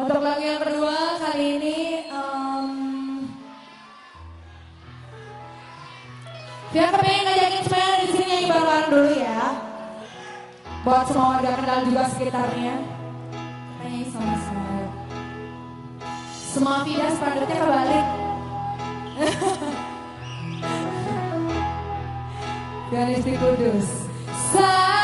Untuk lagu yang kedua kali ini um, Dia kepengen ngajakin semuanya di sini nyanyi bareng dulu ya. Buat semua warga kenal juga sekitarnya. Kita nyanyi sama-sama. Semua Fida spanduknya kebalik. Dan istri kudus. Sa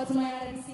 out my